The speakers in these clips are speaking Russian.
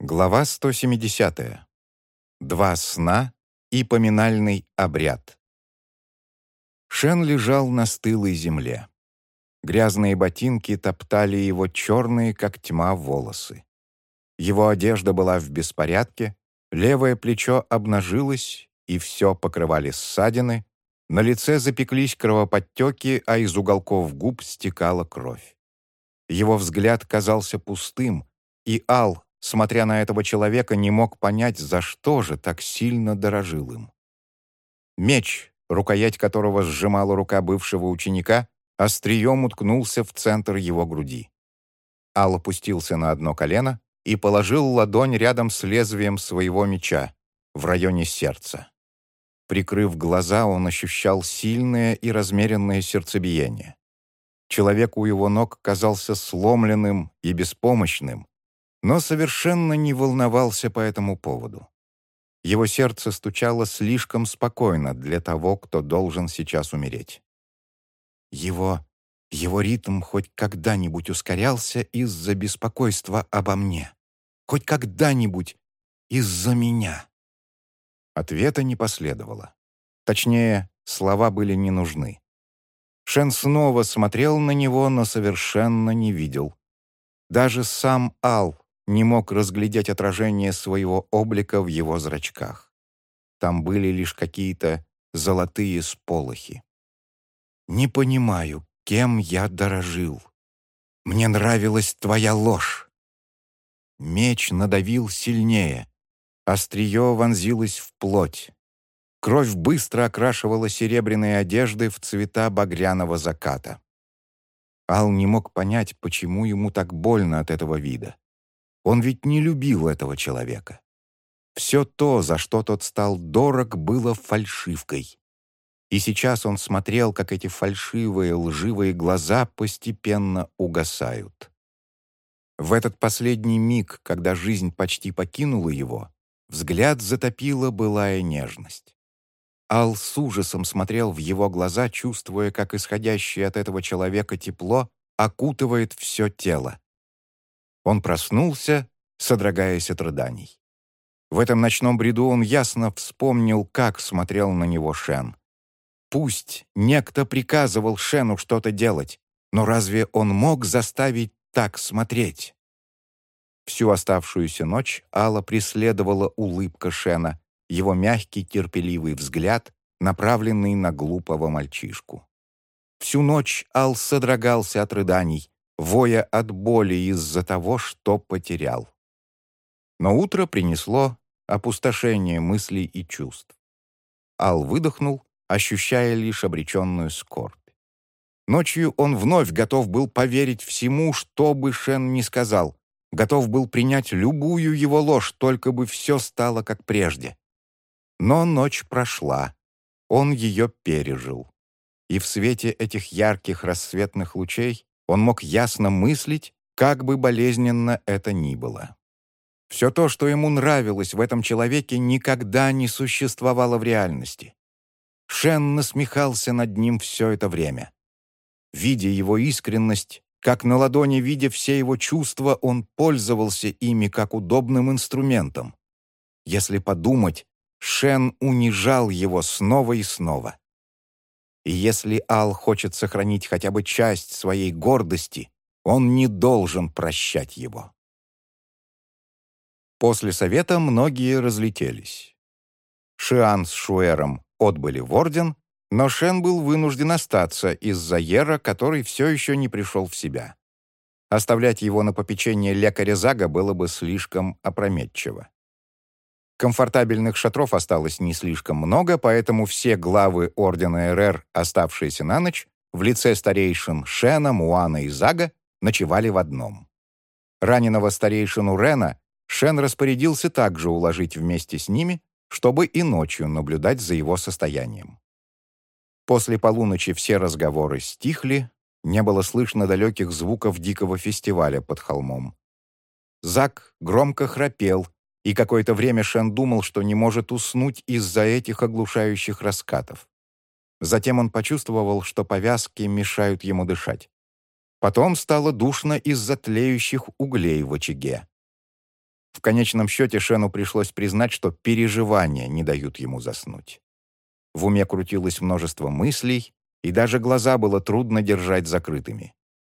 Глава 170. Два сна и поминальный обряд. Шен лежал на стылой земле. Грязные ботинки топтали его черные, как тьма, волосы. Его одежда была в беспорядке, левое плечо обнажилось, и все покрывали ссадины, на лице запеклись кровоподтеки, а из уголков губ стекала кровь. Его взгляд казался пустым, и Ал, смотря на этого человека, не мог понять, за что же так сильно дорожил им. Меч, рукоять которого сжимала рука бывшего ученика, острием уткнулся в центр его груди. Ал опустился на одно колено и положил ладонь рядом с лезвием своего меча, в районе сердца. Прикрыв глаза, он ощущал сильное и размеренное сердцебиение. Человек у его ног казался сломленным и беспомощным, но совершенно не волновался по этому поводу. Его сердце стучало слишком спокойно для того, кто должен сейчас умереть. Его, его ритм хоть когда-нибудь ускорялся из-за беспокойства обо мне. Хоть когда-нибудь из-за меня. Ответа не последовало. Точнее, слова были не нужны. Шен снова смотрел на него, но совершенно не видел. Даже сам Ал не мог разглядеть отражение своего облика в его зрачках. Там были лишь какие-то золотые сполохи. «Не понимаю, кем я дорожил. Мне нравилась твоя ложь». Меч надавил сильнее. Острие вонзилось в плоть. Кровь быстро окрашивала серебряные одежды в цвета багряного заката. Ал не мог понять, почему ему так больно от этого вида. Он ведь не любил этого человека. Все то, за что тот стал дорог, было фальшивкой. И сейчас он смотрел, как эти фальшивые, лживые глаза постепенно угасают. В этот последний миг, когда жизнь почти покинула его, взгляд затопила былая нежность. Ал с ужасом смотрел в его глаза, чувствуя, как исходящее от этого человека тепло окутывает все тело. Он проснулся, содрогаясь от рыданий. В этом ночном бреду он ясно вспомнил, как смотрел на него Шен. Пусть некто приказывал Шену что-то делать, но разве он мог заставить так смотреть? Всю оставшуюся ночь Алла преследовала улыбка Шена, его мягкий терпеливый взгляд, направленный на глупого мальчишку. Всю ночь Ал содрогался от рыданий, воя от боли из-за того, что потерял. Но утро принесло опустошение мыслей и чувств. Ал выдохнул, ощущая лишь обреченную скорбь. Ночью он вновь готов был поверить всему, что бы Шен ни сказал, готов был принять любую его ложь, только бы все стало как прежде. Но ночь прошла, он ее пережил. И в свете этих ярких рассветных лучей он мог ясно мыслить, как бы болезненно это ни было. Все то, что ему нравилось в этом человеке, никогда не существовало в реальности. Шен насмехался над ним все это время. Видя его искренность, как на ладони видя все его чувства, он пользовался ими как удобным инструментом. Если подумать, Шен унижал его снова и снова. И если Ал хочет сохранить хотя бы часть своей гордости, он не должен прощать его. После совета многие разлетелись. Шиан с Шуэром отбыли в Орден, но Шен был вынужден остаться из-за Ера, который все еще не пришел в себя. Оставлять его на попечение лекаря Зага было бы слишком опрометчиво. Комфортабельных шатров осталось не слишком много, поэтому все главы Ордена РР, оставшиеся на ночь, в лице старейшин Шена, Муана и Зага, ночевали в одном. Раненого старейшину Рена Шен распорядился также уложить вместе с ними, чтобы и ночью наблюдать за его состоянием. После полуночи все разговоры стихли, не было слышно далеких звуков дикого фестиваля под холмом. Зак громко храпел, и какое-то время Шен думал, что не может уснуть из-за этих оглушающих раскатов. Затем он почувствовал, что повязки мешают ему дышать. Потом стало душно из-за тлеющих углей в очаге. В конечном счете Шену пришлось признать, что переживания не дают ему заснуть. В уме крутилось множество мыслей, и даже глаза было трудно держать закрытыми.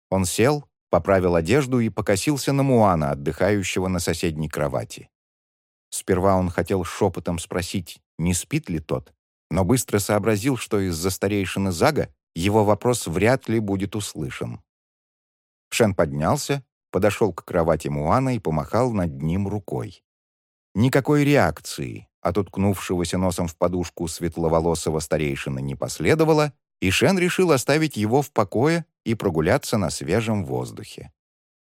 Он сел, поправил одежду и покосился на Муана, отдыхающего на соседней кровати. Сперва он хотел шепотом спросить, не спит ли тот, но быстро сообразил, что из-за старейшины Зага его вопрос вряд ли будет услышан. Шен поднялся, подошел к кровати Муана и помахал над ним рукой. Никакой реакции от уткнувшегося носом в подушку светловолосого старейшины не последовало, и Шен решил оставить его в покое и прогуляться на свежем воздухе.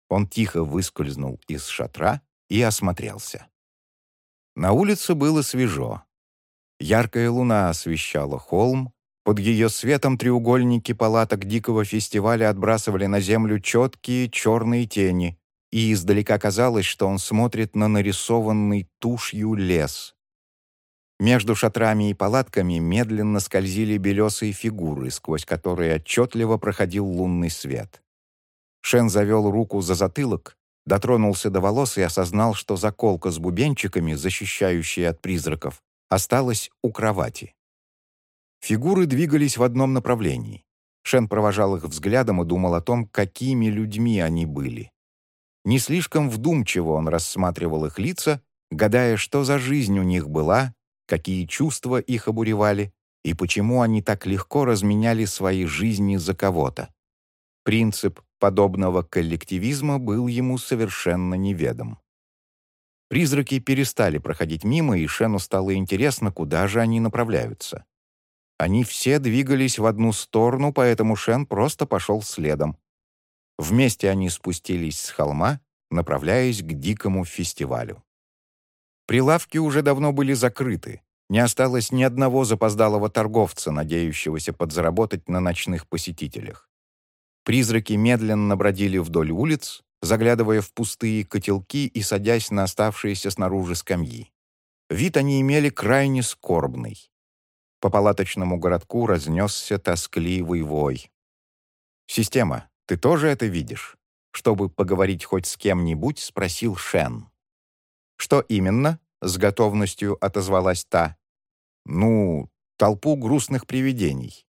Он тихо выскользнул из шатра и осмотрелся. На улице было свежо. Яркая луна освещала холм, под ее светом треугольники палаток дикого фестиваля отбрасывали на землю четкие черные тени, и издалека казалось, что он смотрит на нарисованный тушью лес. Между шатрами и палатками медленно скользили белесые фигуры, сквозь которые отчетливо проходил лунный свет. Шен завел руку за затылок, дотронулся до волос и осознал, что заколка с бубенчиками, защищающая от призраков, осталась у кровати. Фигуры двигались в одном направлении. Шен провожал их взглядом и думал о том, какими людьми они были. Не слишком вдумчиво он рассматривал их лица, гадая, что за жизнь у них была, какие чувства их обуревали и почему они так легко разменяли свои жизни за кого-то. Принцип подобного коллективизма был ему совершенно неведом. Призраки перестали проходить мимо, и Шену стало интересно, куда же они направляются. Они все двигались в одну сторону, поэтому Шен просто пошел следом. Вместе они спустились с холма, направляясь к дикому фестивалю. Прилавки уже давно были закрыты. Не осталось ни одного запоздалого торговца, надеющегося подзаработать на ночных посетителях. Призраки медленно бродили вдоль улиц, заглядывая в пустые котелки и садясь на оставшиеся снаружи скамьи. Вид они имели крайне скорбный. По палаточному городку разнесся тоскливый вой. «Система, ты тоже это видишь?» Чтобы поговорить хоть с кем-нибудь, спросил Шен. «Что именно?» — с готовностью отозвалась та. «Ну, толпу грустных привидений.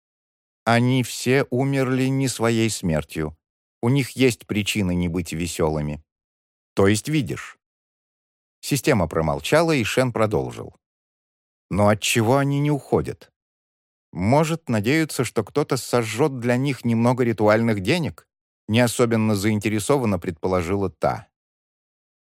Они все умерли не своей смертью. У них есть причины не быть веселыми. То есть видишь». Система промолчала, и Шен продолжил. Но от чего они не уходят? Может, надеются, что кто-то сожжет для них немного ритуальных денег? Не особенно заинтересованно предположила та.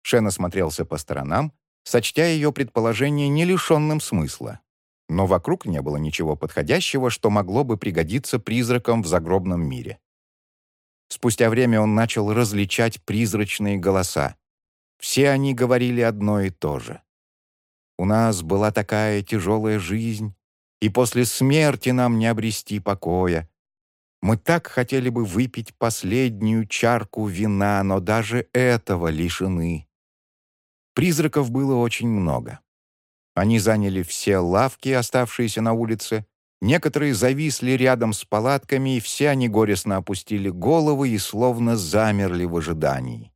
Шен осмотрелся по сторонам, сочтя ее предположение не лишенным смысла. Но вокруг не было ничего подходящего, что могло бы пригодиться призракам в загробном мире. Спустя время он начал различать призрачные голоса. Все они говорили одно и то же. У нас была такая тяжелая жизнь, и после смерти нам не обрести покоя. Мы так хотели бы выпить последнюю чарку вина, но даже этого лишены. Призраков было очень много. Они заняли все лавки, оставшиеся на улице, некоторые зависли рядом с палатками, и все они горестно опустили головы и словно замерли в ожидании.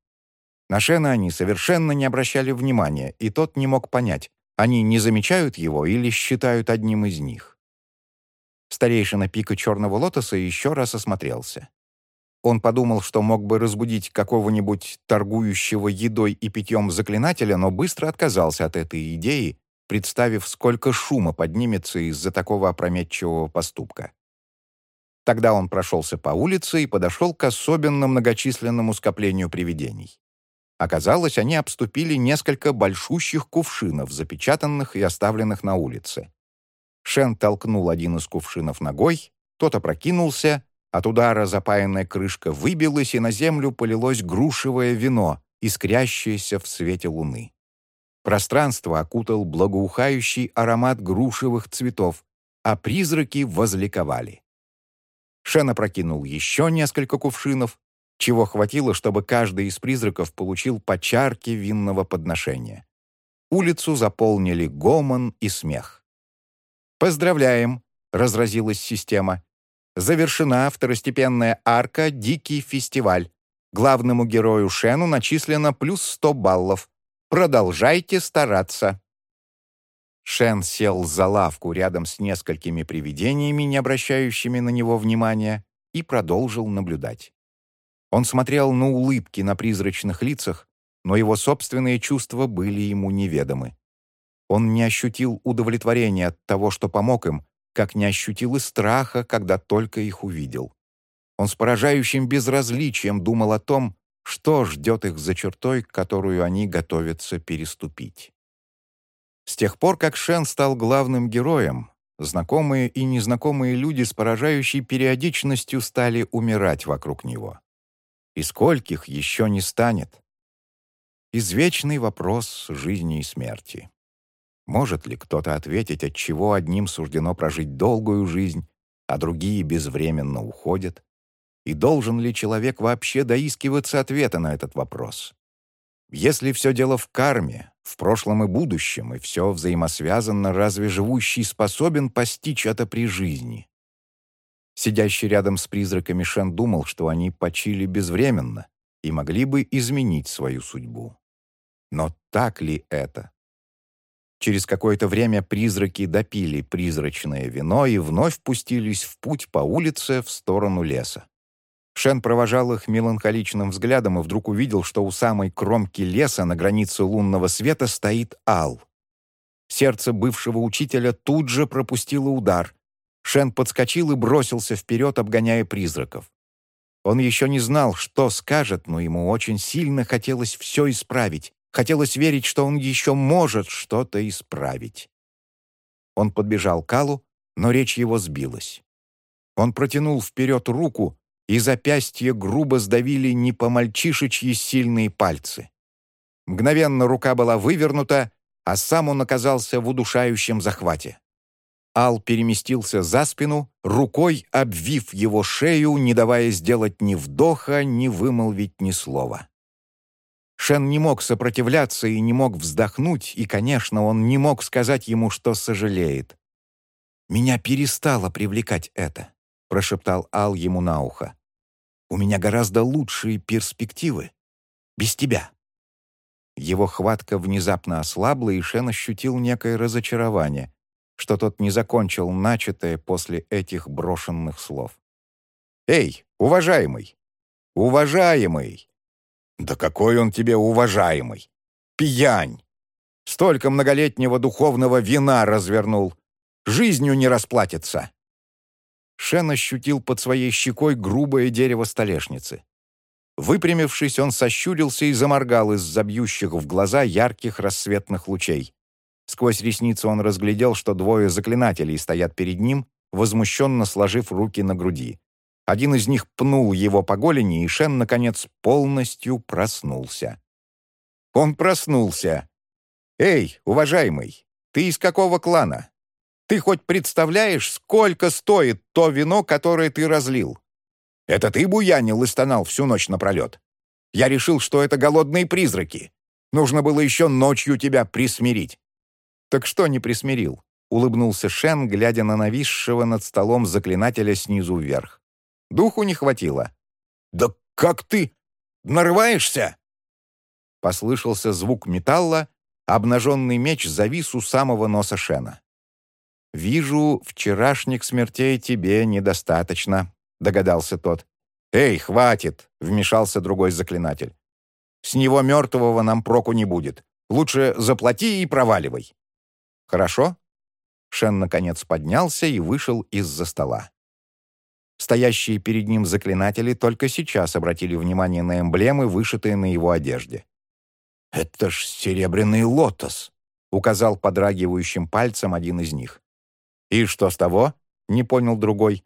На Шена они совершенно не обращали внимания, и тот не мог понять, они не замечают его или считают одним из них. Старейшина пика черного лотоса еще раз осмотрелся. Он подумал, что мог бы разбудить какого-нибудь торгующего едой и питьем заклинателя, но быстро отказался от этой идеи, представив, сколько шума поднимется из-за такого опрометчивого поступка. Тогда он прошелся по улице и подошел к особенно многочисленному скоплению привидений. Оказалось, они обступили несколько большущих кувшинов, запечатанных и оставленных на улице. Шен толкнул один из кувшинов ногой, тот опрокинулся, от удара запаянная крышка выбилась, и на землю полилось грушевое вино, искрящееся в свете луны. Пространство окутал благоухающий аромат грушевых цветов, а призраки возликовали. Шен опрокинул еще несколько кувшинов, чего хватило, чтобы каждый из призраков получил по чарке винного подношения. Улицу заполнили гомон и смех. «Поздравляем!» — разразилась система. «Завершена второстепенная арка «Дикий фестиваль». Главному герою Шену начислено плюс 100 баллов. Продолжайте стараться». Шен сел за лавку рядом с несколькими привидениями, не обращающими на него внимания, и продолжил наблюдать. Он смотрел на улыбки на призрачных лицах, но его собственные чувства были ему неведомы. Он не ощутил удовлетворения от того, что помог им, как не ощутил и страха, когда только их увидел. Он с поражающим безразличием думал о том, что ждет их за чертой, которую они готовятся переступить. С тех пор, как Шен стал главным героем, знакомые и незнакомые люди с поражающей периодичностью стали умирать вокруг него. И скольких еще не станет? Извечный вопрос жизни и смерти. Может ли кто-то ответить, от чего одним суждено прожить долгую жизнь, а другие безвременно уходят? И должен ли человек вообще доискиваться ответа на этот вопрос? Если все дело в карме, в прошлом и будущем, и все взаимосвязано, разве живущий способен постичь это при жизни? Сидящий рядом с призраками Шен думал, что они почили безвременно и могли бы изменить свою судьбу. Но так ли это? Через какое-то время призраки допили призрачное вино и вновь пустились в путь по улице в сторону леса. Шен провожал их меланхоличным взглядом и вдруг увидел, что у самой кромки леса на границе лунного света стоит Ал. Сердце бывшего учителя тут же пропустило удар. Шен подскочил и бросился вперед, обгоняя призраков. Он еще не знал, что скажет, но ему очень сильно хотелось все исправить. Хотелось верить, что он еще может что-то исправить. Он подбежал к Аллу, но речь его сбилась. Он протянул вперед руку, и запястье грубо сдавили не по-мальчишечьи сильные пальцы. Мгновенно рука была вывернута, а сам он оказался в удушающем захвате. Ал переместился за спину, рукой обвив его шею, не давая сделать ни вдоха, ни вымолвить ни слова. Шен не мог сопротивляться и не мог вздохнуть, и, конечно, он не мог сказать ему, что сожалеет. «Меня перестало привлекать это прошептал Ал ему на ухо. «У меня гораздо лучшие перспективы. Без тебя». Его хватка внезапно ослабла, и Шен ощутил некое разочарование, что тот не закончил начатое после этих брошенных слов. «Эй, уважаемый! Уважаемый!» «Да какой он тебе уважаемый! Пьянь! Столько многолетнего духовного вина развернул! Жизнью не расплатится!» Шен ощутил под своей щекой грубое дерево столешницы. Выпрямившись, он сощурился и заморгал из забьющих в глаза ярких рассветных лучей. Сквозь ресницы он разглядел, что двое заклинателей стоят перед ним, возмущенно сложив руки на груди. Один из них пнул его по голени, и Шен, наконец, полностью проснулся. Он проснулся. «Эй, уважаемый, ты из какого клана?» Ты хоть представляешь, сколько стоит то вино, которое ты разлил? Это ты буянил и стонал всю ночь напролет. Я решил, что это голодные призраки. Нужно было еще ночью тебя присмирить». «Так что не присмирил?» — улыбнулся Шен, глядя на нависшего над столом заклинателя снизу вверх. «Духу не хватило». «Да как ты? Нарываешься?» Послышался звук металла, обнаженный меч завис у самого носа Шена. «Вижу, вчерашних смертей тебе недостаточно», — догадался тот. «Эй, хватит!» — вмешался другой заклинатель. «С него мертвого нам проку не будет. Лучше заплати и проваливай». «Хорошо?» Шен, наконец, поднялся и вышел из-за стола. Стоящие перед ним заклинатели только сейчас обратили внимание на эмблемы, вышитые на его одежде. «Это ж серебряный лотос», — указал подрагивающим пальцем один из них. «И что с того?» — не понял другой.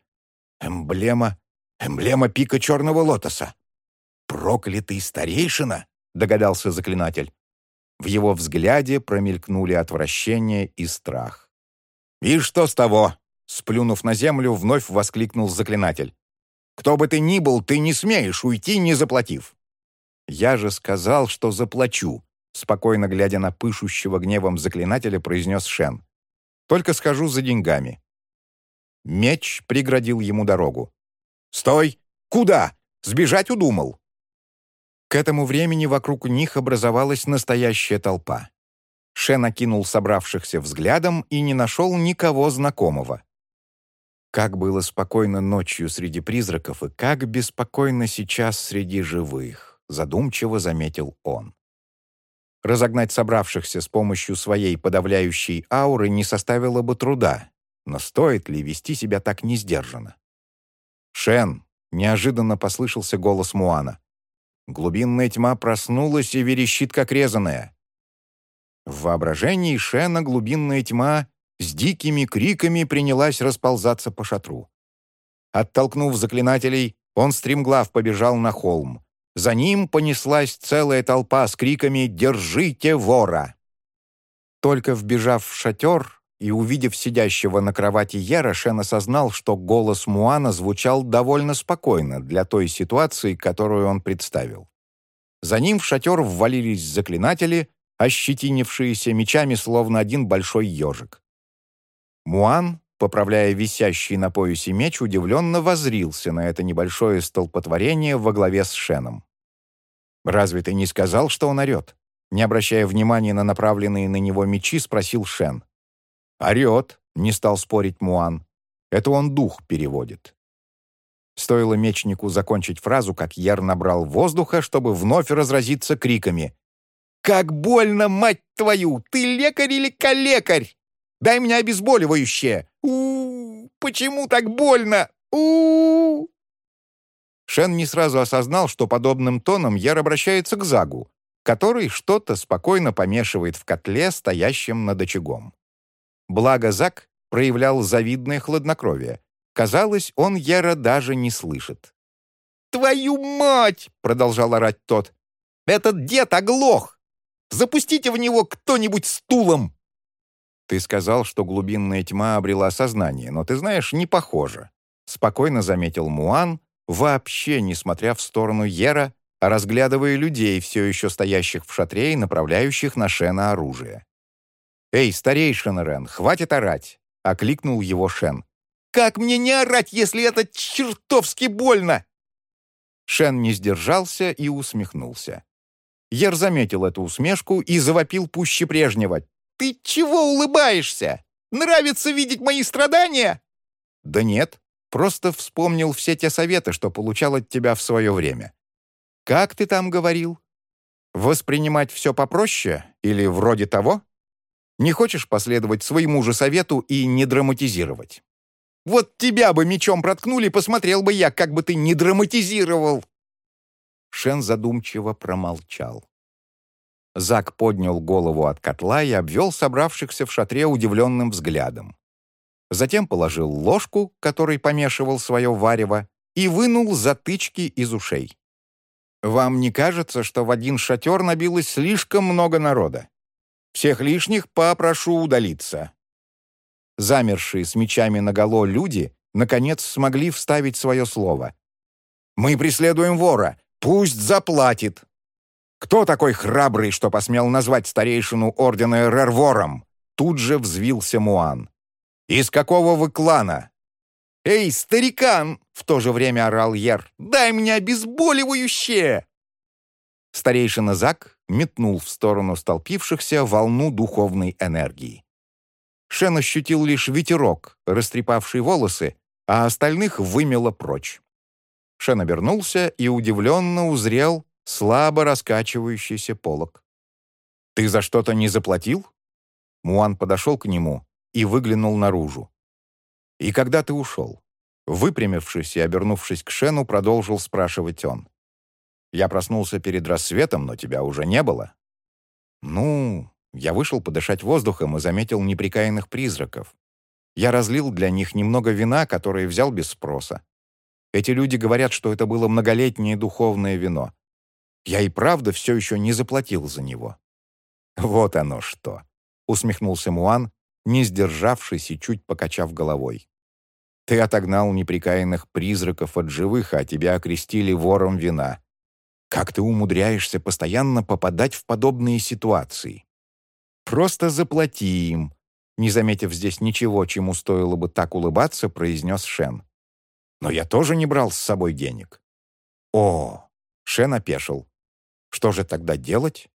«Эмблема, эмблема пика черного лотоса». «Проклятый старейшина?» — догадался заклинатель. В его взгляде промелькнули отвращение и страх. «И что с того?» — сплюнув на землю, вновь воскликнул заклинатель. «Кто бы ты ни был, ты не смеешь уйти, не заплатив». «Я же сказал, что заплачу», — спокойно глядя на пышущего гневом заклинателя, произнес Шен. Только схожу за деньгами». Меч преградил ему дорогу. «Стой! Куда? Сбежать удумал?» «К этому времени вокруг них образовалась настоящая толпа. Шен окинул собравшихся взглядом и не нашел никого знакомого. Как было спокойно ночью среди призраков и как беспокойно сейчас среди живых, задумчиво заметил он. Разогнать собравшихся с помощью своей подавляющей ауры не составило бы труда, но стоит ли вести себя так несдержанно? «Шен!» — неожиданно послышался голос Муана. Глубинная тьма проснулась и верещит, как резаная. В воображении Шена глубинная тьма с дикими криками принялась расползаться по шатру. Оттолкнув заклинателей, он стремглав побежал на холм. За ним понеслась целая толпа с криками «Держите вора!». Только вбежав в шатер и увидев сидящего на кровати Яра, Шен осознал, что голос Муана звучал довольно спокойно для той ситуации, которую он представил. За ним в шатер ввалились заклинатели, ощетинившиеся мечами, словно один большой ежик. Муан, поправляя висящий на поясе меч, удивленно возрился на это небольшое столпотворение во главе с Шеном. «Разве ты не сказал, что он орет?» Не обращая внимания на направленные на него мечи, спросил Шен. «Орет», — не стал спорить Муан. «Это он дух переводит». Стоило мечнику закончить фразу, как Яр набрал воздуха, чтобы вновь разразиться криками. «Как больно, мать твою! Ты лекарь или калекарь? Дай мне обезболивающее! у, -у, -у Почему так больно? у, -у, -у Шен не сразу осознал, что подобным тоном Яр обращается к Загу, который что-то спокойно помешивает в котле, стоящем над очагом. Благо Зак проявлял завидное хладнокровие. Казалось, он Яра даже не слышит. «Твою мать!» — продолжал орать тот. «Этот дед оглох! Запустите в него кто-нибудь стулом!» «Ты сказал, что глубинная тьма обрела сознание, но ты знаешь, не похоже», — спокойно заметил Муан, вообще не смотря в сторону Ера, а разглядывая людей, все еще стоящих в шатре и направляющих на Шена оружие. «Эй, старейшина Рен, хватит орать!» — окликнул его Шен. «Как мне не орать, если это чертовски больно?» Шен не сдержался и усмехнулся. Ер заметил эту усмешку и завопил пуще прежнего. «Ты чего улыбаешься? Нравится видеть мои страдания?» «Да нет, просто вспомнил все те советы, что получал от тебя в свое время. Как ты там говорил? Воспринимать все попроще или вроде того?» Не хочешь последовать своему же совету и не драматизировать? Вот тебя бы мечом проткнули, посмотрел бы я, как бы ты не драматизировал!» Шен задумчиво промолчал. Зак поднял голову от котла и обвел собравшихся в шатре удивленным взглядом. Затем положил ложку, которой помешивал свое варево, и вынул затычки из ушей. «Вам не кажется, что в один шатер набилось слишком много народа? Всех лишних попрошу удалиться». Замершие с мечами наголо люди, наконец, смогли вставить свое слово. «Мы преследуем вора. Пусть заплатит». «Кто такой храбрый, что посмел назвать старейшину ордена РР вором?» Тут же взвился Муан. «Из какого вы клана?» «Эй, старикан!» — в то же время орал Ер. «Дай мне обезболивающее!» Старейшина Зак метнул в сторону столпившихся волну духовной энергии. Шен ощутил лишь ветерок, растрепавший волосы, а остальных вымело прочь. Шен обернулся и удивленно узрел слабо раскачивающийся полог. «Ты за что-то не заплатил?» Муан подошел к нему и выглянул наружу. «И когда ты ушел?» Выпрямившись и обернувшись к Шену, продолжил спрашивать он. Я проснулся перед рассветом, но тебя уже не было». «Ну...» Я вышел подышать воздухом и заметил неприкаянных призраков. Я разлил для них немного вина, которое взял без спроса. Эти люди говорят, что это было многолетнее духовное вино. Я и правда все еще не заплатил за него. «Вот оно что!» — усмехнулся Муан, не сдержавшись и чуть покачав головой. «Ты отогнал неприкаянных призраков от живых, а тебя окрестили вором вина. Как ты умудряешься постоянно попадать в подобные ситуации? Просто заплати им. Не заметив здесь ничего, чему стоило бы так улыбаться, произнес Шен. Но я тоже не брал с собой денег. О, Шен опешил. Что же тогда делать?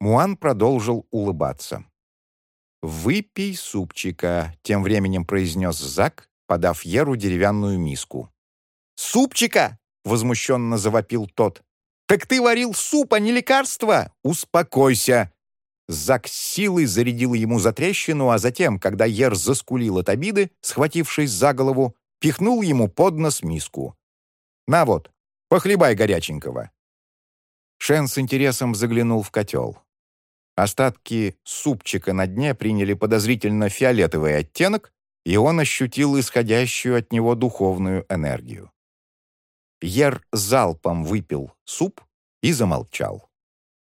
Муан продолжил улыбаться. «Выпей супчика», — тем временем произнес Зак, подав Еру деревянную миску. «Супчика!» — возмущенно завопил тот. «Так ты варил суп, а не лекарство! Успокойся!» Зак силой зарядил ему за трещину, а затем, когда Ер заскулил от обиды, схватившись за голову, пихнул ему под нос миску. «На вот, похлебай горяченького». Шен с интересом заглянул в котел. Остатки супчика на дне приняли подозрительно фиолетовый оттенок, и он ощутил исходящую от него духовную энергию. Ер залпом выпил суп и замолчал.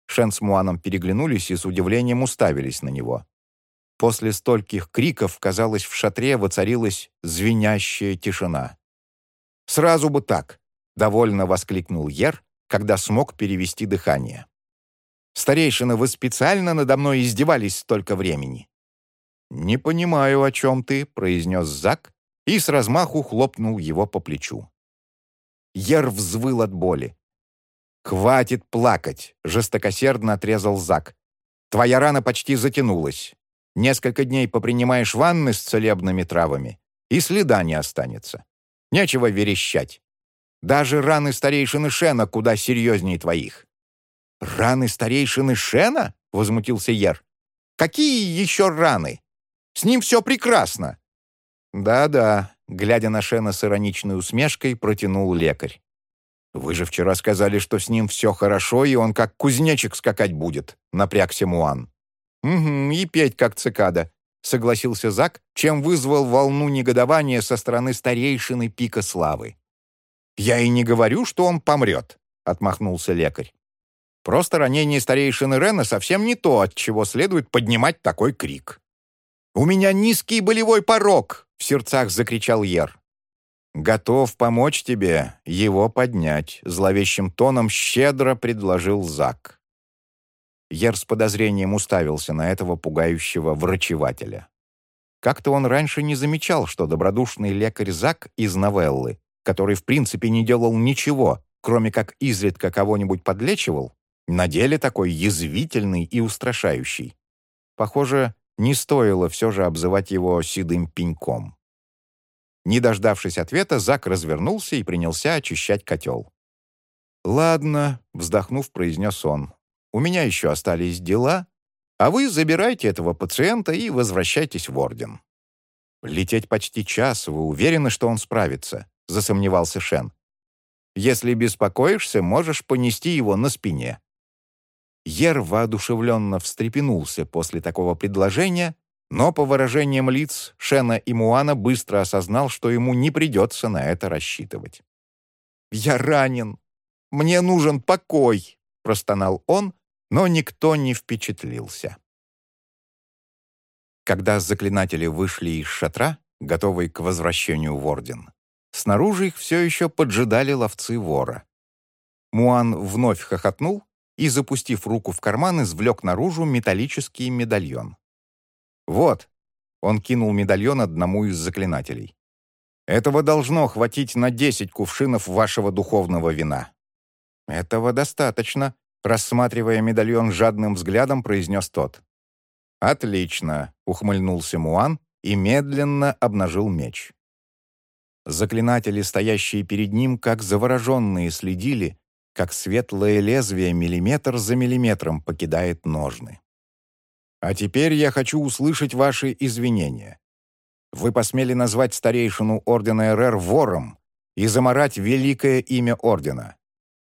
Шен с Муаном переглянулись и с удивлением уставились на него. После стольких криков, казалось, в шатре воцарилась звенящая тишина. «Сразу бы так!» — довольно воскликнул Ер, когда смог перевести дыхание. «Старейшина, вы специально надо мной издевались столько времени?» «Не понимаю, о чем ты», — произнес Зак и с размаху хлопнул его по плечу. Ер взвыл от боли. «Хватит плакать!» — жестокосердно отрезал Зак. «Твоя рана почти затянулась. Несколько дней попринимаешь ванны с целебными травами, и следа не останется. Нечего верещать. Даже раны старейшины Шена куда серьезнее твоих». «Раны старейшины Шена?» — возмутился Ер. «Какие еще раны? С ним все прекрасно». «Да-да», — глядя на Шена с ироничной усмешкой, протянул лекарь. «Вы же вчера сказали, что с ним все хорошо, и он как кузнечик скакать будет», — напрягся Муан. «Угу, и петь как цикада», — согласился Зак, чем вызвал волну негодования со стороны старейшины Пика Славы. «Я и не говорю, что он помрет», — отмахнулся лекарь. «Просто ранение старейшины Рена совсем не то, от чего следует поднимать такой крик». «У меня низкий болевой порог!» — в сердцах закричал Ер. «Готов помочь тебе его поднять», — зловещим тоном щедро предложил Зак. Ер с подозрением уставился на этого пугающего врачевателя. Как-то он раньше не замечал, что добродушный лекарь Зак из новеллы, который в принципе не делал ничего, кроме как изредка кого-нибудь подлечивал, на деле такой язвительный и устрашающий. Похоже, не стоило все же обзывать его седым пеньком. Не дождавшись ответа, Зак развернулся и принялся очищать котел. «Ладно», — вздохнув, произнес он. «У меня еще остались дела, а вы забирайте этого пациента и возвращайтесь в Орден». «Лететь почти час, вы уверены, что он справится?» — засомневался Шен. «Если беспокоишься, можешь понести его на спине». Ер воодушевленно встрепенулся после такого предложения но по выражениям лиц Шена и Муана быстро осознал, что ему не придется на это рассчитывать. «Я ранен! Мне нужен покой!» — простонал он, но никто не впечатлился. Когда заклинатели вышли из шатра, готовые к возвращению в Орден, снаружи их все еще поджидали ловцы вора. Муан вновь хохотнул и, запустив руку в карман, извлек наружу металлический медальон. «Вот», — он кинул медальон одному из заклинателей. «Этого должно хватить на десять кувшинов вашего духовного вина». «Этого достаточно», — рассматривая медальон жадным взглядом, произнес тот. «Отлично», — ухмыльнулся Муан и медленно обнажил меч. Заклинатели, стоящие перед ним, как завороженные, следили, как светлое лезвие миллиметр за миллиметром покидает ножны. А теперь я хочу услышать ваши извинения. Вы посмели назвать старейшину Ордена РР вором и заморать великое имя Ордена.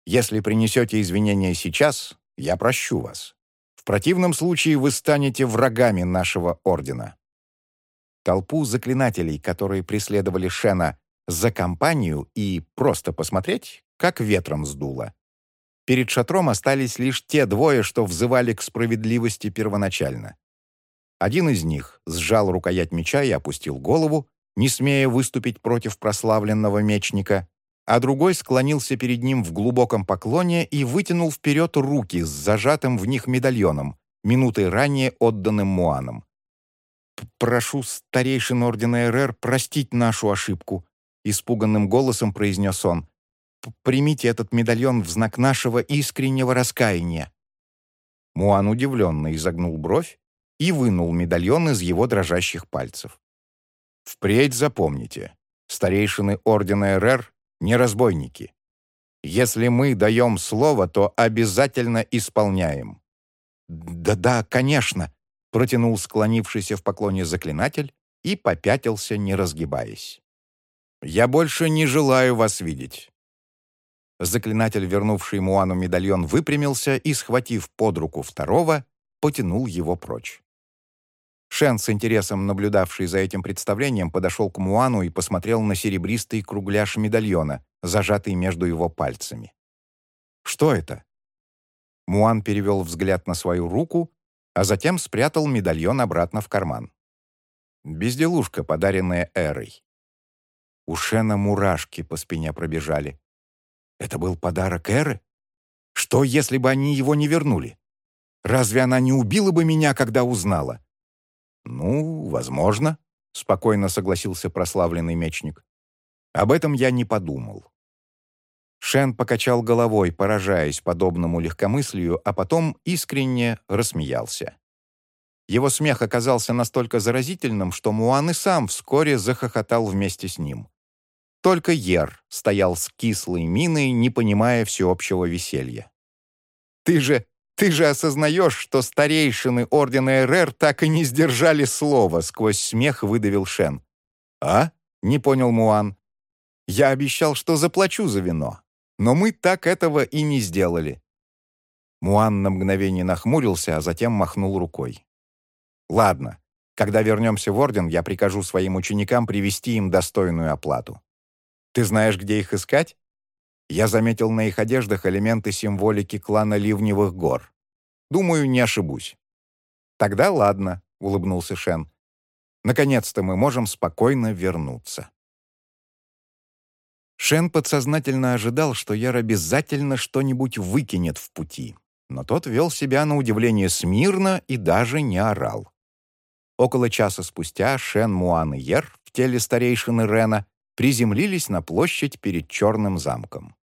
Если принесете извинения сейчас, я прощу вас. В противном случае вы станете врагами нашего Ордена». Толпу заклинателей, которые преследовали Шена за компанию и просто посмотреть, как ветром сдуло. Перед шатром остались лишь те двое, что взывали к справедливости первоначально. Один из них сжал рукоять меча и опустил голову, не смея выступить против прославленного мечника, а другой склонился перед ним в глубоком поклоне и вытянул вперед руки с зажатым в них медальоном, минутой ранее отданным Муаном. «Прошу старейшин Ордена РР простить нашу ошибку», — испуганным голосом произнес он. примите этот медальон в знак нашего искреннего раскаяния». Муан удивленно изогнул бровь и вынул медальон из его дрожащих пальцев. «Впредь запомните, старейшины Ордена РР — не разбойники. Если мы даем слово, то обязательно исполняем». «Да-да, конечно», — протянул склонившийся в поклоне заклинатель и попятился, не разгибаясь. «Я больше не желаю вас видеть». Заклинатель, вернувший Муану медальон, выпрямился и, схватив под руку второго, потянул его прочь. Шен, с интересом наблюдавший за этим представлением, подошел к Муану и посмотрел на серебристый кругляш медальона, зажатый между его пальцами. «Что это?» Муан перевел взгляд на свою руку, а затем спрятал медальон обратно в карман. Безделушка, подаренная Эрой. У Шена мурашки по спине пробежали. Это был подарок Эры? Что, если бы они его не вернули? Разве она не убила бы меня, когда узнала? Ну, возможно, спокойно согласился прославленный мечник. Об этом я не подумал. Шен покачал головой, поражаясь подобному легкомыслию, а потом искренне рассмеялся. Его смех оказался настолько заразительным, что Муан и сам вскоре захохотал вместе с ним. Только Ер стоял с кислой миной, не понимая всеобщего веселья. «Ты же, ты же осознаешь, что старейшины Ордена РР так и не сдержали слова», сквозь смех выдавил Шен. «А?» — не понял Муан. «Я обещал, что заплачу за вино, но мы так этого и не сделали». Муан на мгновение нахмурился, а затем махнул рукой. «Ладно, когда вернемся в Орден, я прикажу своим ученикам привести им достойную оплату. Ты знаешь, где их искать? Я заметил на их одеждах элементы символики клана Ливневых гор. Думаю, не ошибусь. Тогда ладно, улыбнулся Шен. Наконец-то мы можем спокойно вернуться. Шен подсознательно ожидал, что Яр обязательно что-нибудь выкинет в пути, но тот вел себя на удивление смирно и даже не орал. Около часа спустя Шен, Муан и Ер в теле старейшины Рена приземлились на площадь перед Черным замком.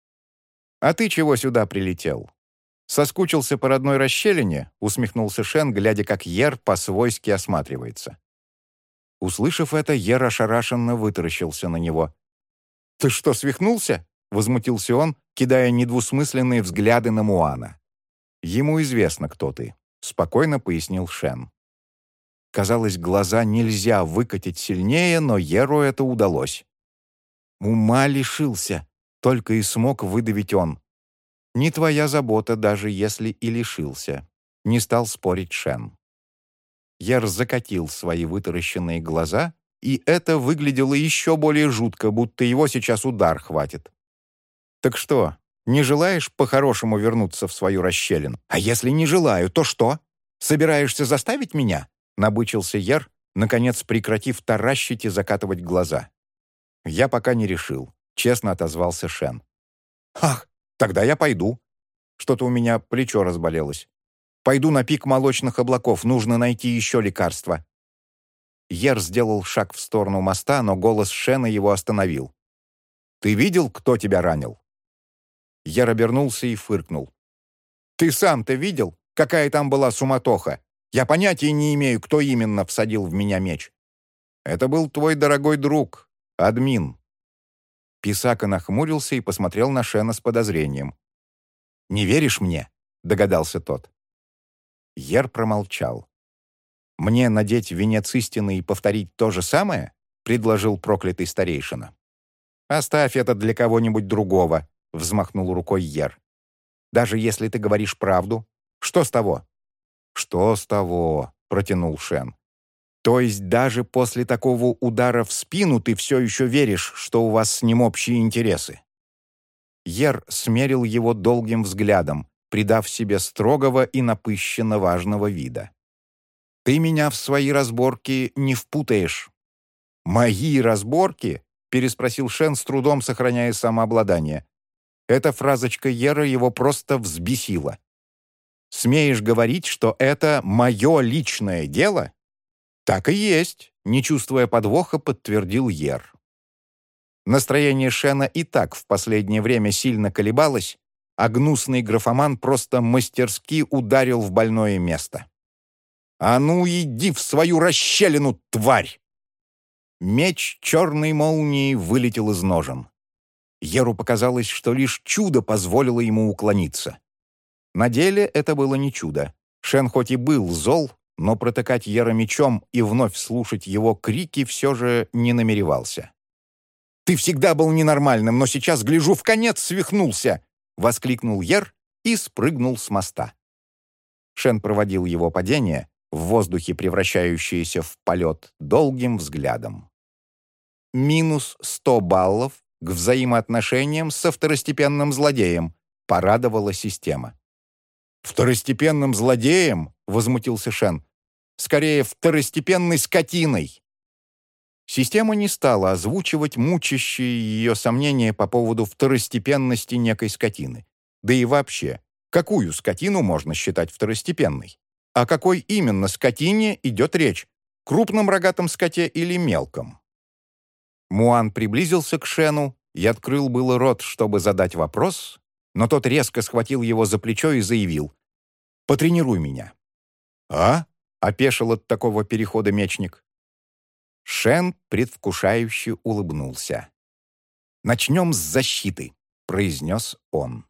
«А ты чего сюда прилетел?» «Соскучился по родной расщелине?» — усмехнулся Шен, глядя, как Ер по-свойски осматривается. Услышав это, Ер ошарашенно вытаращился на него. «Ты что, свихнулся?» — возмутился он, кидая недвусмысленные взгляды на Муана. «Ему известно, кто ты», — спокойно пояснил Шен. Казалось, глаза нельзя выкатить сильнее, но Еру это удалось. Ума лишился, только и смог выдавить он. Не твоя забота, даже если и лишился. Не стал спорить Шен. Ер закатил свои вытаращенные глаза, и это выглядело еще более жутко, будто его сейчас удар хватит. «Так что, не желаешь по-хорошему вернуться в свою расщелину? А если не желаю, то что? Собираешься заставить меня?» — набычился Ер, наконец прекратив таращить и закатывать глаза. «Я пока не решил», — честно отозвался Шен. «Ах, тогда я пойду. Что-то у меня плечо разболелось. Пойду на пик молочных облаков, нужно найти еще лекарства». Ер сделал шаг в сторону моста, но голос Шена его остановил. «Ты видел, кто тебя ранил?» Ер обернулся и фыркнул. «Ты сам-то видел, какая там была суматоха? Я понятия не имею, кто именно всадил в меня меч. Это был твой дорогой друг, «Админ». Писака нахмурился и посмотрел на Шена с подозрением. «Не веришь мне?» — догадался тот. Ер промолчал. «Мне надеть венец истины и повторить то же самое?» — предложил проклятый старейшина. «Оставь это для кого-нибудь другого», — взмахнул рукой Ер. «Даже если ты говоришь правду, что с того?» «Что с того?» — протянул Шен. То есть даже после такого удара в спину ты все еще веришь, что у вас с ним общие интересы?» Ер смерил его долгим взглядом, придав себе строгого и напыщенно важного вида. «Ты меня в свои разборки не впутаешь». «Мои разборки?» — переспросил Шен с трудом, сохраняя самообладание. Эта фразочка Ера его просто взбесила. «Смеешь говорить, что это мое личное дело?» «Так и есть», — не чувствуя подвоха, подтвердил Ер. Настроение Шена и так в последнее время сильно колебалось, а гнусный графоман просто мастерски ударил в больное место. «А ну, иди в свою расщелину, тварь!» Меч черной молнии вылетел из ножен. Еру показалось, что лишь чудо позволило ему уклониться. На деле это было не чудо. Шен хоть и был зол, но протыкать Ера мечом и вновь слушать его крики все же не намеревался. «Ты всегда был ненормальным, но сейчас, гляжу, в конец свихнулся!» — воскликнул Ер и спрыгнул с моста. Шен проводил его падение, в воздухе превращающееся в полет, долгим взглядом. Минус сто баллов к взаимоотношениям со второстепенным злодеем, порадовала система. «Второстепенным злодеем?» — возмутился Шен. «Скорее, второстепенной скотиной!» Система не стала озвучивать мучащие ее сомнения по поводу второстепенности некой скотины. Да и вообще, какую скотину можно считать второстепенной? О какой именно скотине идет речь? Крупном рогатом скоте или мелком? Муан приблизился к Шену и открыл было рот, чтобы задать вопрос, но тот резко схватил его за плечо и заявил «Потренируй меня». «А?» — опешил от такого перехода мечник. Шен предвкушающе улыбнулся. «Начнем с защиты», — произнес он.